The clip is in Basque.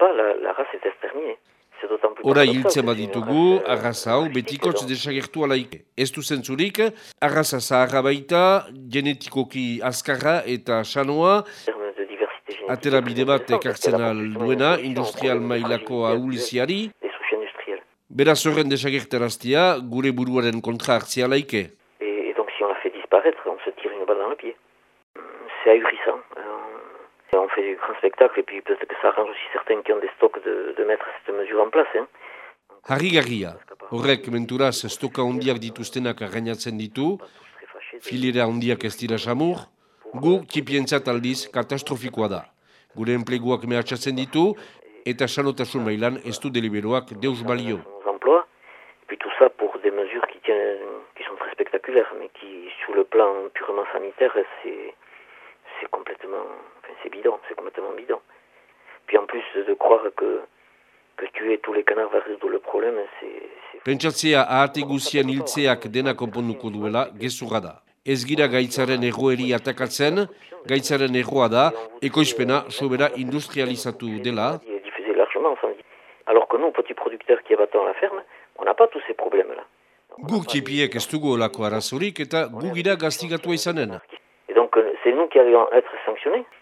Hora la, la ditugu, euh, arraza hau betikotz desagertu alaik. Ez du zentzurik, arraza zaharra baita, genetikoki azkarra eta chanoa atera bide bat ekartzen alduena, industrial mailako ahuliziari, beraz horren gure buruaren kontra hartzia alaik. donc si on la fait disparetre, on se tire une balle dans le C'est On fait du grand spectacle et puis peut-être que ça arrange aussi certains qui ont des stocks de, de mettre cette mesure en place. Hein. Harrigarria, horrek menturaz estoka handiak dituztenak gainatzen ditu, filera handiak ez dira samur, gu tipientzat aldiz katastrofikoa da. Gure enpleguak mehatxatzen ditu eta sanotasun mailan ez du deliberoak deus Et Puis tout ça pour des mesures qui, qui sont très spectaculaires, mais qui, sur le plan purement sanitaire, c'est complètement C'est bidon, c'est complètement bidon. Puis en plus de croire que que tuer tous les canards va résoudre le problème, c'est dena konponduko duela gezurra da. Ezgira gaitzaren erroeri atakatzen, gaitzaren erroa da, ekoizpena sobera industrializatu dela. Alors que nous, on petit producteur qui abatent à la ferme, on n'a pas tous ces problèmes là. txipiek ez dugu holako arazurik eta bugira gastigatua izanen. Et donc euh, c'est nous qui allions être sanctionnés.